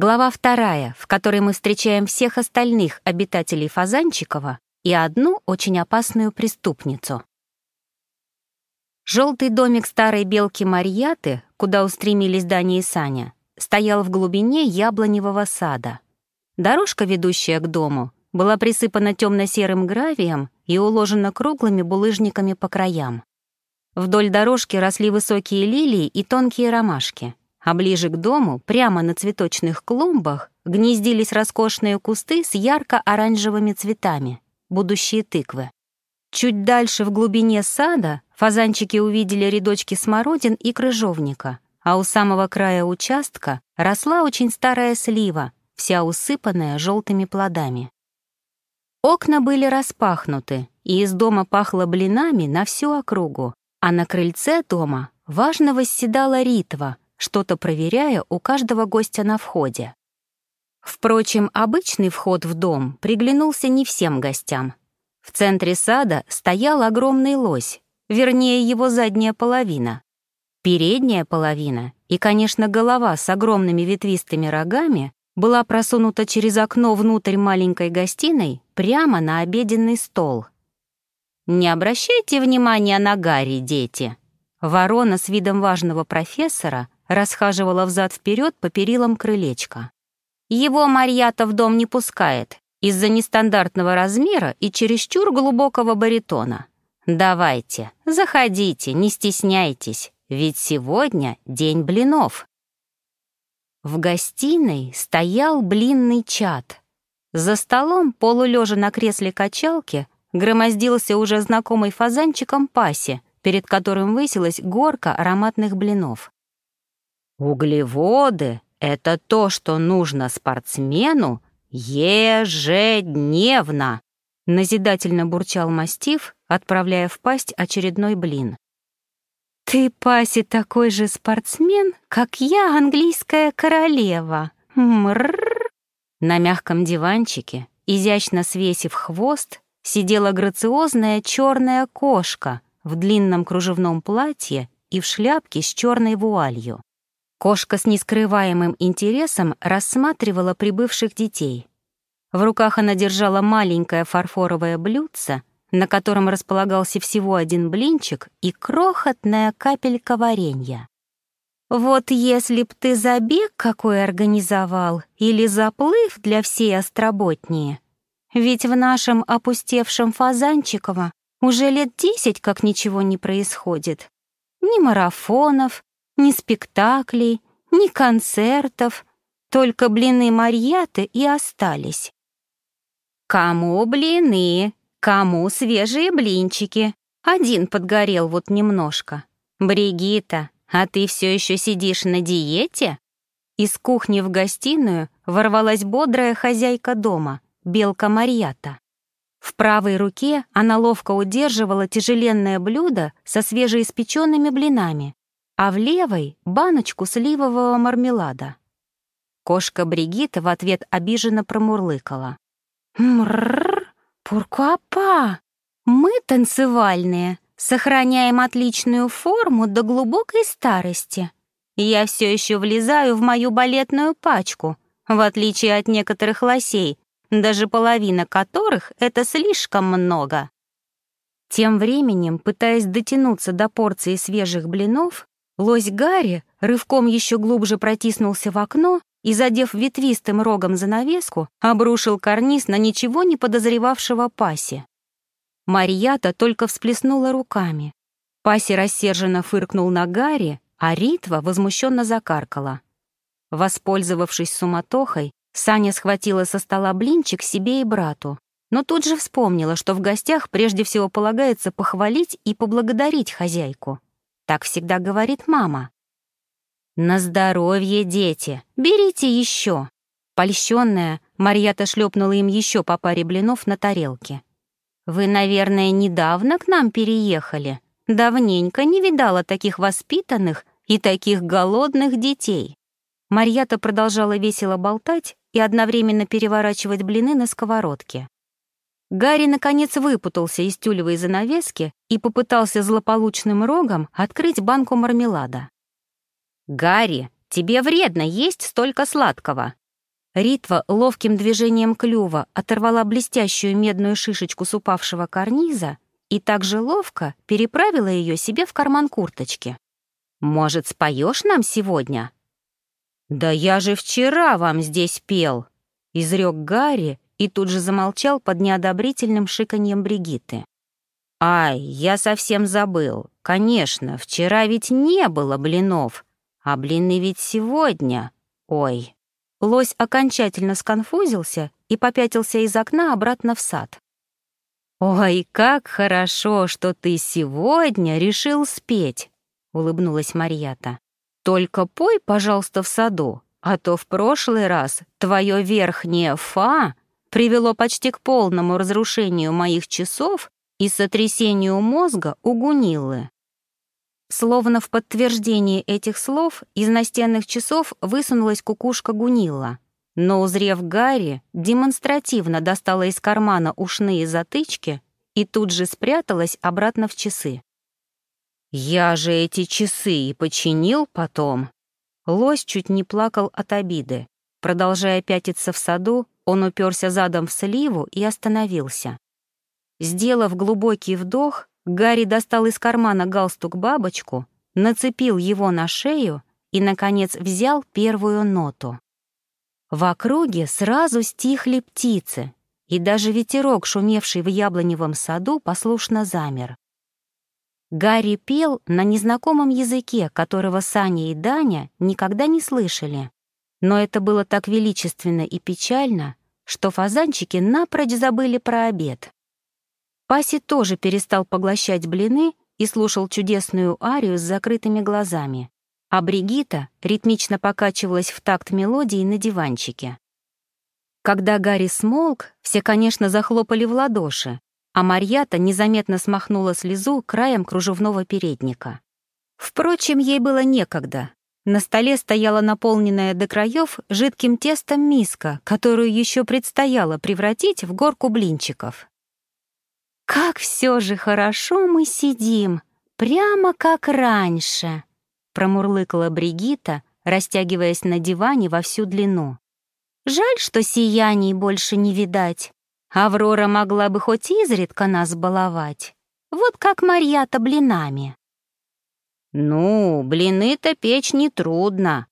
Глава вторая, в которой мы встречаем всех остальных обитателей Фазанчикова и одну очень опасную преступницу. Желтый домик старой белки Марьяты, куда устремились Даня и Саня, стоял в глубине яблоневого сада. Дорожка, ведущая к дому, была присыпана темно-серым гравием и уложена круглыми булыжниками по краям. Вдоль дорожки росли высокие лилии и тонкие ромашки, а ближе к дому, прямо на цветочных клумбах, гнездились роскошные кусты с ярко-оранжевыми цветами, будущие тыквы. Чуть дальше, в глубине сада, фазанчики увидели рядочки смородин и крыжовника, а у самого края участка росла очень старая слива, вся усыпанная желтыми плодами. Окна были распахнуты, и из дома пахло блинами на всю округу, а на крыльце дома важно восседала Ритва, что-то проверяя у каждого гостя на входе. Впрочем, обычный вход в дом приглянулся не всем гостям. В центре сада стоял огромный лось, вернее, его задняя половина. Передняя половина и, конечно, голова с огромными ветвистыми рогами была просунута через окно внутрь маленькой гостиной прямо на обеденный стол — не обращайте внимания на Гарри, дети. Ворона с видом важного профессора расхаживала взад-вперед по перилам крылечка. Его Марьята в дом не пускает из-за нестандартного размера и чересчур глубокого баритона. Давайте, заходите, не стесняйтесь, ведь сегодня день блинов. В гостиной стоял блинный чад. За столом, полулежа на кресле качалки, громоздился уже знакомый фазанчиком пасе, перед которым высилась горка ароматных блинов. «Углеводы — это то, что нужно спортсмену ежедневно», — назидательно бурчал мастиф, отправляя в пасть очередной блин. «Ты, Паси, такой же спортсмен, как я, английская королева. Мрррр!» На мягком диванчике, изящно свесив хвост, сидела грациозная черная кошка в длинном кружевном платье и в шляпке с черной вуалью. Кошка с нескрываемым интересом рассматривала прибывших детей. В руках она держала маленькое фарфоровое блюдце, на котором располагался всего один блинчик и крохотная капелька варенья. «Вот если б ты забег какой организовал или заплыв для всей остроботнее, ведь в нашем опустевшем Фазанчиково уже лет десять как ничего не происходит. Ни марафонов, ни спектаклей, ни концертов, только блины Марьяты и остались. Кому блины, кому свежие блинчики. Один подгорел вот немножко. Бригита, а ты все еще сидишь на диете? Из кухни в гостиную ворвалась бодрая хозяйка дома — белка Марьята. В правой руке она ловко удерживала тяжеленное блюдо со свежеиспеченными блинами, а в левой — баночку сливового мармелада. Кошка Бригитта в ответ обиженно промурлыкала. «Мрррр, пуркуапа! Мы танцевальные, сохраняем отличную форму до глубокой старости. Я все еще влезаю в мою балетную пачку, в отличие от некоторых лосей, даже половина которых — это слишком много. Тем временем, пытаясь дотянуться до порции свежих блинов, лось Гарри рывком еще глубже протиснулся в окно и, задев ветвистым рогом занавеску, обрушил карниз на ничего не подозревавшего Паси. Марьята только всплеснула руками. Паси рассерженно фыркнул на Гарри, а Ритва возмущенно закаркала. Воспользовавшись суматохой, Саня схватила со стола блинчик себе и брату, но тут же вспомнила, что в гостях прежде всего полагается похвалить и поблагодарить хозяйку. Так всегда говорит мама. «На здоровье, дети! Берите еще!» Польщенная, Марьята шлепнула им еще по паре блинов на тарелке. «Вы, наверное, недавно к нам переехали. Давненько не видала таких воспитанных и таких голодных детей». Марьята продолжала весело болтать, и одновременно переворачивать блины на сковородке. Гарри, наконец, выпутался из тюлевой занавески и попытался злополучным рогом открыть банку мармелада. «Гарри, тебе вредно есть столько сладкого!» Ритва ловким движением клюва оторвала блестящую медную шишечку с упавшего карниза и также ловко переправила ее себе в карман курточки. «Может, споешь нам сегодня?» «Да я же вчера вам здесь пел!» — изрек Гарри и тут же замолчал под неодобрительным шиканьем Бригиты. «Ай, я совсем забыл. Конечно, вчера ведь не было блинов, а блины ведь сегодня. Ой!» Лось окончательно сконфузился и попятился из окна обратно в сад. «Ой, как хорошо, что ты сегодня решил спеть!» — улыбнулась Марьята. «Только пой, пожалуйста, в саду, а то в прошлый раз твое верхнее «фа» привело почти к полному разрушению моих часов и сотрясению мозга у Гуниллы». Словно в подтверждение этих слов из настенных часов высунулась кукушка Гунилла, но, узрев Гарри, демонстративно достала из кармана ушные затычки и тут же спряталась обратно в часы. «Я же эти часы и починил потом!» Лось чуть не плакал от обиды. Продолжая пятиться в саду, он уперся задом в сливу и остановился. Сделав глубокий вдох, Гарри достал из кармана галстук-бабочку, нацепил его на шею и, наконец, взял первую ноту. В округе сразу стихли птицы, и даже ветерок, шумевший в яблоневом саду, послушно замер. Гарри пел на незнакомом языке, которого Саня и Даня никогда не слышали. Но это было так величественно и печально, что фазанчики напрочь забыли про обед. Паси тоже перестал поглощать блины и слушал чудесную арию с закрытыми глазами а Бригита ритмично покачивалась в такт мелодии на диванчике. Когда Гарри смолк, все, конечно, захлопали в ладоши, а Марьята незаметно смахнула слезу краем кружевного передника. Впрочем, ей было некогда. На столе стояла наполненная до краев жидким тестом миска, которую еще предстояло превратить в горку блинчиков. «Как все же хорошо мы сидим, прямо как раньше!» промурлыкала Бригита, растягиваясь на диване во всю длину. «Жаль, что сияний больше не видать. Аврора могла бы хоть изредка нас баловать. Вот как Марьята блинами». «Ну, блины-то печь нетрудно.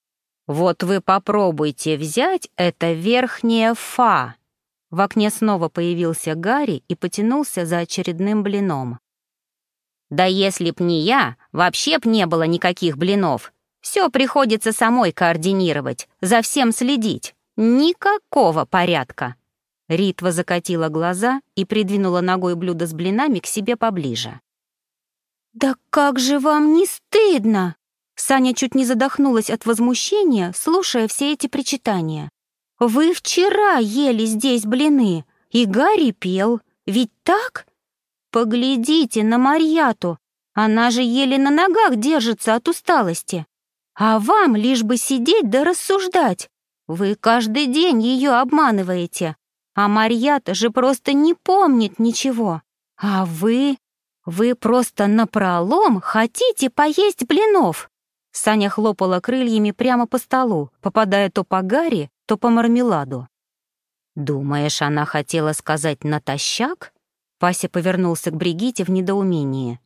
Вот вы попробуйте взять это верхнее «фа». В окне снова появился Гарри и потянулся за очередным блином. Да если б не я, вообще б не было никаких блинов. Все приходится самой координировать, за всем следить. Никакого порядка. Ритва закатила глаза и придвинула ногой блюдо с блинами к себе поближе. «Да как же вам не стыдно!» Саня чуть не задохнулась от возмущения, слушая все эти причитания. «Вы вчера ели здесь блины, и Гарри пел, ведь так?» Поглядите на Марьяту, она же еле на ногах держится от усталости. А вам лишь бы сидеть да рассуждать. Вы каждый день ее обманываете. А Марьята же просто не помнит ничего. А вы... Вы просто напролом хотите поесть блинов. Саня хлопала крыльями прямо по столу, попадая то по Гарри, то по мармеладу. «Думаешь, она хотела сказать «натощак»?» Пася повернулся к Бригите в недоумении.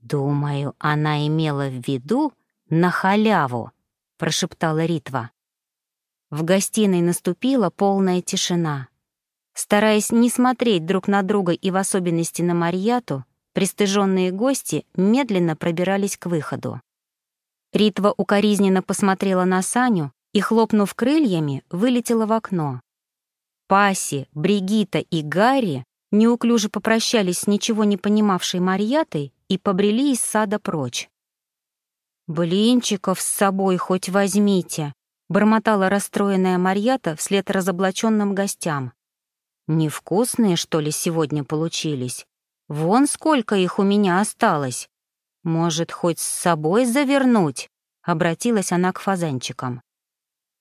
«Думаю, она имела в виду на халяву», — прошептала Ритва. В гостиной наступила полная тишина. Стараясь не смотреть друг на друга и в особенности на Марьяту, пристыженные гости медленно пробирались к выходу. Ритва укоризненно посмотрела на Саню и, хлопнув крыльями, вылетела в окно. Паси, Бригита и Гарри неуклюже попрощались с ничего не понимавшей Марьятой и побрели из сада прочь. «Блинчиков с собой хоть возьмите», — бормотала расстроенная Марьята вслед разоблаченным гостям. «Невкусные, что ли, сегодня получились? Вон сколько их у меня осталось. Может, хоть с собой завернуть?» — обратилась она к фазанчикам.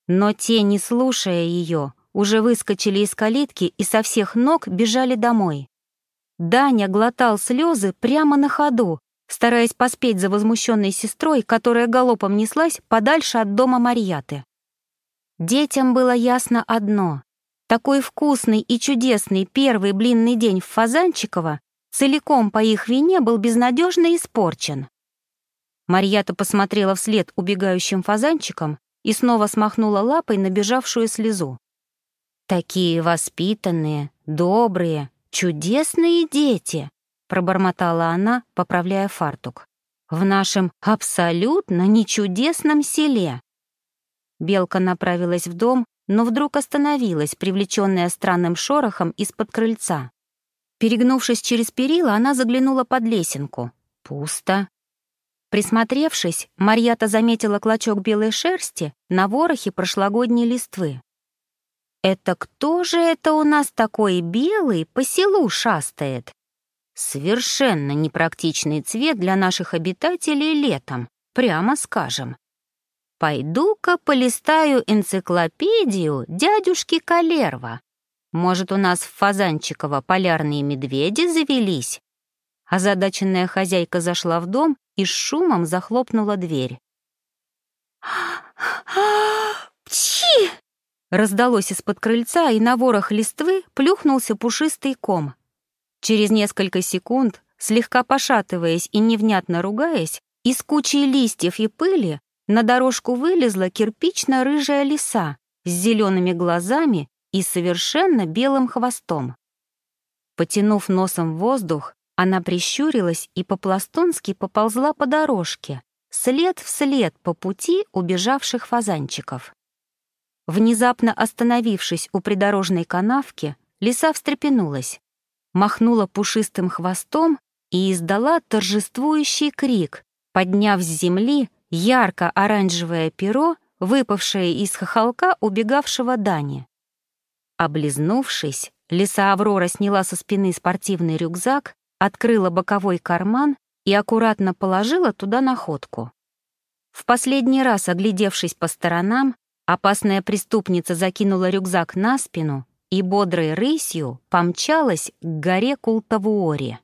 Но те, не слушая ее, уже выскочили из калитки и со всех ног бежали домой. Даня глотал слезы прямо на ходу, стараясь поспеть за возмущенной сестрой, которая галопом неслась подальше от дома Марьяты. Детям было ясно одно. Такой вкусный и чудесный первый блинный день в Фазанчиково целиком по их вине был безнадежно испорчен. Марьята посмотрела вслед убегающим фазанчикам и снова смахнула лапой набежавшую слезу. «Такие воспитанные, добрые, чудесные дети!» пробормотала она, поправляя фартук. «В нашем абсолютно нечудесном селе!» Белка направилась в дом, но вдруг остановилась, привлеченная странным шорохом из-под крыльца. Перегнувшись через перила, она заглянула под лесенку. Пусто. Присмотревшись, Марьята заметила клочок белой шерсти на ворохе прошлогодней листвы. «Это кто же это у нас такой белый по селу шастает?» Совершенно непрактичный цвет для наших обитателей летом, прямо скажем. Пойду-ка полистаю энциклопедию дядюшки Калерва. Может, у нас в Фазанчиково полярные медведи завелись? Озадаченная хозяйка зашла в дом и с шумом захлопнула дверь. «Пчи!» Раздалось из-под крыльца, и на ворох листвы плюхнулся пушистый ком. Через несколько секунд, слегка пошатываясь и невнятно ругаясь, из кучи листьев и пыли на дорожку вылезла кирпично-рыжая лиса с зелеными глазами и совершенно белым хвостом. Потянув носом воздух, она прищурилась и по-пластунски поползла по дорожке, след в след по пути убежавших фазанчиков. Внезапно остановившись у придорожной канавки, лиса встрепенулась махнула пушистым хвостом и издала торжествующий крик, подняв с земли ярко-оранжевое перо, выпавшее из хохолка убегавшего Дани. Облизнувшись, лиса Аврора сняла со спины спортивный рюкзак, открыла боковой карман и аккуратно положила туда находку. В последний раз, оглядевшись по сторонам, опасная преступница закинула рюкзак на спину и бодрой рысью помчалась к горе Култавуоре.